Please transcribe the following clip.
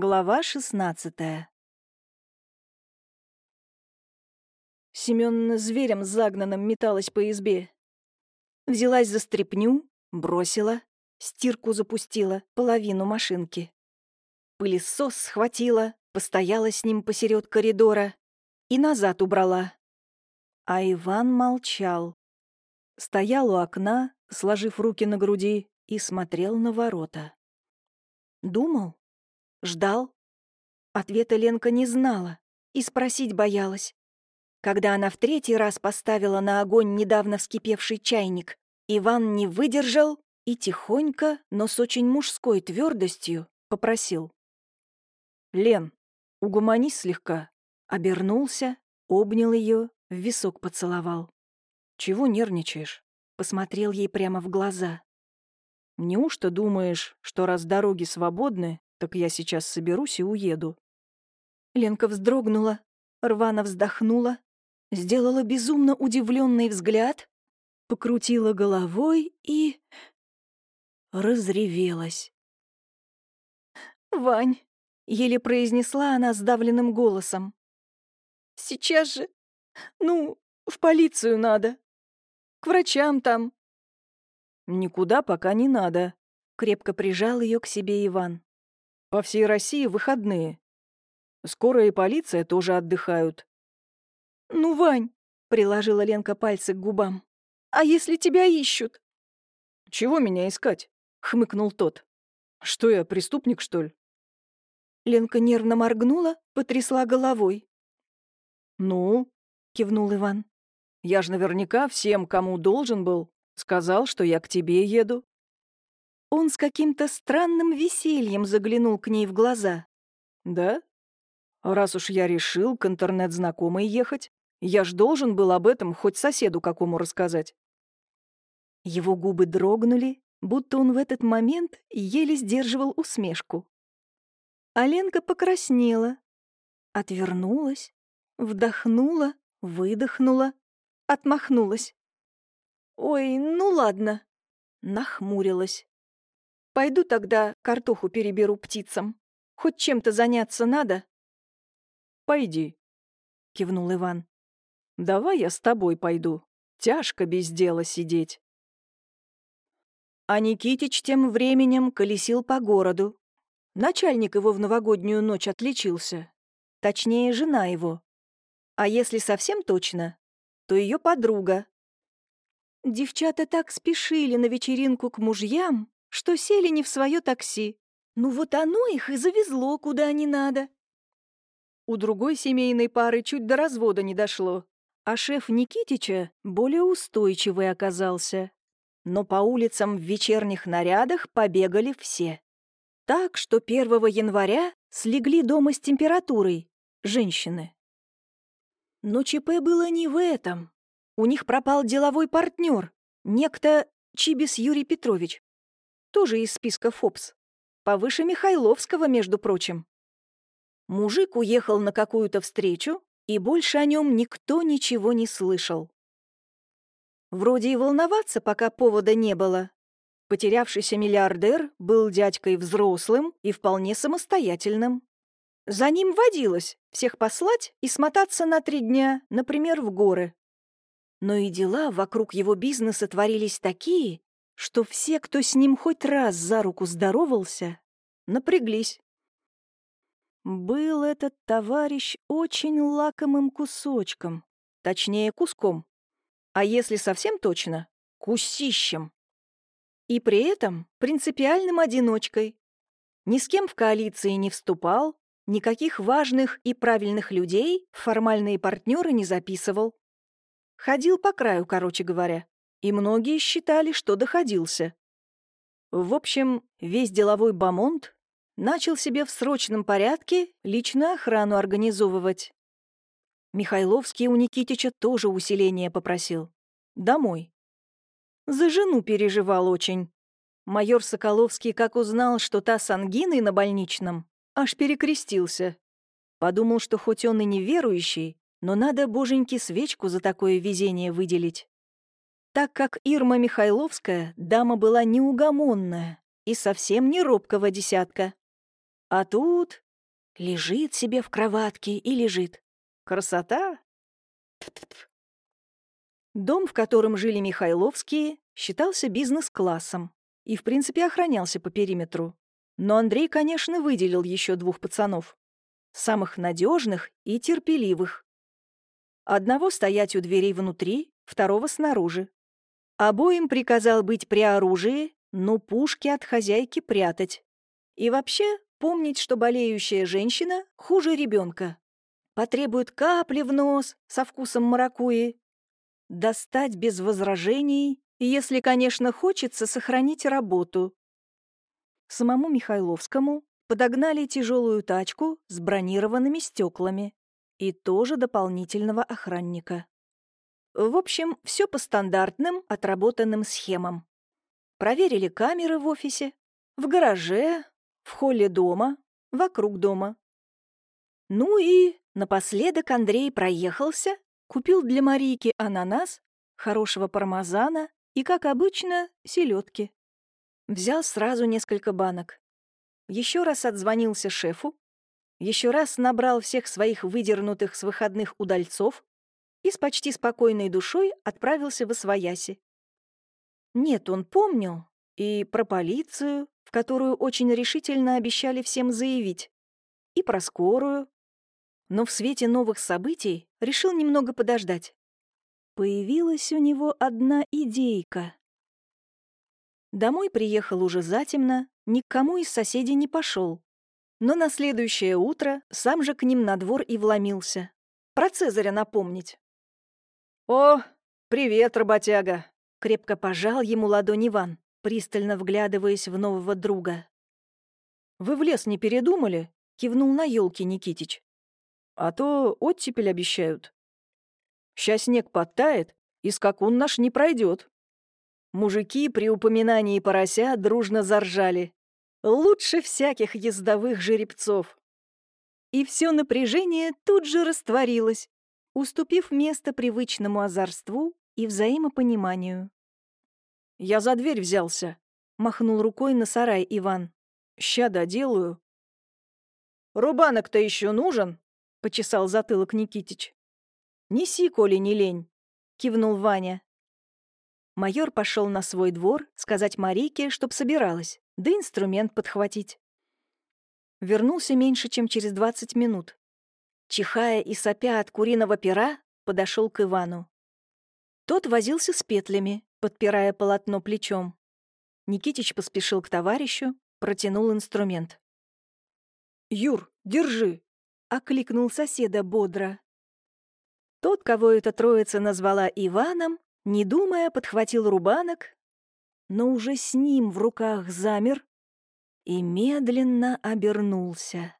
Глава шестнадцатая Семён зверем загнанным металась по избе. Взялась за стряпню, бросила, стирку запустила, половину машинки. Пылесос схватила, постояла с ним посеред коридора и назад убрала. А Иван молчал. Стоял у окна, сложив руки на груди, и смотрел на ворота. Думал, ждал. Ответа Ленка не знала и спросить боялась. Когда она в третий раз поставила на огонь недавно вскипевший чайник, Иван не выдержал и тихонько, но с очень мужской твердостью попросил. «Лен, угомонись слегка». Обернулся, обнял ее, в висок поцеловал. «Чего нервничаешь?» Посмотрел ей прямо в глаза. «Неужто думаешь, что раз дороги свободны, так я сейчас соберусь и уеду?» Ленка вздрогнула, рвано вздохнула, сделала безумно удивленный взгляд, покрутила головой и... разревелась. «Вань!» — еле произнесла она сдавленным голосом. «Сейчас же! Ну, в полицию надо! К врачам там!» «Никуда пока не надо», — крепко прижал ее к себе Иван. «По всей России выходные. Скоро и полиция тоже отдыхают. «Ну, Вань!» — приложила Ленка пальцы к губам. «А если тебя ищут?» «Чего меня искать?» — хмыкнул тот. «Что я, преступник, что ли?» Ленка нервно моргнула, потрясла головой. «Ну?» — кивнул Иван. «Я ж наверняка всем, кому должен был, сказал, что я к тебе еду». Он с каким-то странным весельем заглянул к ней в глаза. «Да? Раз уж я решил к интернет-знакомой ехать, я ж должен был об этом хоть соседу какому рассказать. Его губы дрогнули, будто он в этот момент еле сдерживал усмешку. Аленка покраснела, отвернулась, вдохнула, выдохнула, отмахнулась. «Ой, ну ладно», нахмурилась. «Пойду тогда картоху переберу птицам. Хоть чем-то заняться надо». «Пойди», — кивнул Иван. Давай я с тобой пойду. Тяжко без дела сидеть. А Никитич тем временем колесил по городу. Начальник его в новогоднюю ночь отличился. Точнее, жена его. А если совсем точно, то ее подруга. Девчата так спешили на вечеринку к мужьям, что сели не в свое такси. Ну вот оно их и завезло куда не надо. У другой семейной пары чуть до развода не дошло а шеф Никитича более устойчивый оказался. Но по улицам в вечерних нарядах побегали все. Так что 1 января слегли дома с температурой женщины. Но ЧП было не в этом. У них пропал деловой партнер, некто Чибис Юрий Петрович. Тоже из списка ФОПС. Повыше Михайловского, между прочим. Мужик уехал на какую-то встречу, и больше о нем никто ничего не слышал. Вроде и волноваться пока повода не было. Потерявшийся миллиардер был дядькой взрослым и вполне самостоятельным. За ним водилось всех послать и смотаться на три дня, например, в горы. Но и дела вокруг его бизнеса творились такие, что все, кто с ним хоть раз за руку здоровался, напряглись. Был этот товарищ очень лакомым кусочком, точнее куском, а если совсем точно, кусищем. И при этом принципиальным одиночкой. Ни с кем в коалиции не вступал, никаких важных и правильных людей формальные партнеры не записывал. Ходил по краю, короче говоря, и многие считали, что доходился. В общем, весь деловой бомонд начал себе в срочном порядке личную охрану организовывать. Михайловский у Никитича тоже усиление попросил. Домой. За жену переживал очень. Майор Соколовский, как узнал, что та с ангиной на больничном, аж перекрестился. Подумал, что хоть он и неверующий, но надо боженьке свечку за такое везение выделить. Так как Ирма Михайловская дама была неугомонная и совсем не робкого десятка. А тут Лежит себе в кроватке и лежит. Красота! Дом, в котором жили Михайловские, считался бизнес-классом и, в принципе, охранялся по периметру. Но Андрей, конечно, выделил еще двух пацанов. Самых надежных и терпеливых. Одного стоять у дверей внутри, второго снаружи. Обоим приказал быть при оружии, но пушки от хозяйки прятать. И вообще помнить, что болеющая женщина хуже ребенка. Потребует капли в нос со вкусом маракуи. Достать без возражений, если, конечно, хочется сохранить работу. Самому Михайловскому подогнали тяжелую тачку с бронированными стеклами и тоже дополнительного охранника. В общем, все по стандартным отработанным схемам. Проверили камеры в офисе, в гараже, в холле дома, вокруг дома. Ну и напоследок Андрей проехался, купил для Марийки ананас, хорошего пармезана и, как обычно, селедки. Взял сразу несколько банок. Еще раз отзвонился шефу, еще раз набрал всех своих выдернутых с выходных удальцов и с почти спокойной душой отправился в Освояси. Нет, он помнил и про полицию, в которую очень решительно обещали всем заявить, и про скорую. Но в свете новых событий решил немного подождать. Появилась у него одна идейка. Домой приехал уже затемно, ни к кому из соседей не пошел. Но на следующее утро сам же к ним на двор и вломился. Про Цезаря напомнить. «О, привет, работяга!» — крепко пожал ему ладонь Иван пристально вглядываясь в нового друга. «Вы в лес не передумали?» — кивнул на елке Никитич. «А то оттепель обещают. Сейчас снег подтает, и скакун наш не пройдет. Мужики при упоминании порося дружно заржали. Лучше всяких ездовых жеребцов. И все напряжение тут же растворилось, уступив место привычному озорству и взаимопониманию. «Я за дверь взялся», — махнул рукой на сарай Иван. «Ща доделаю». «Рубанок-то еще нужен?» — почесал затылок Никитич. «Неси, коли не лень», — кивнул Ваня. Майор пошел на свой двор сказать Марийке, чтоб собиралась, да инструмент подхватить. Вернулся меньше, чем через двадцать минут. Чихая и сопя от куриного пера, подошел к Ивану. Тот возился с петлями, подпирая полотно плечом. Никитич поспешил к товарищу, протянул инструмент. «Юр, держи!» — окликнул соседа бодро. Тот, кого эта троица назвала Иваном, не думая, подхватил рубанок, но уже с ним в руках замер и медленно обернулся.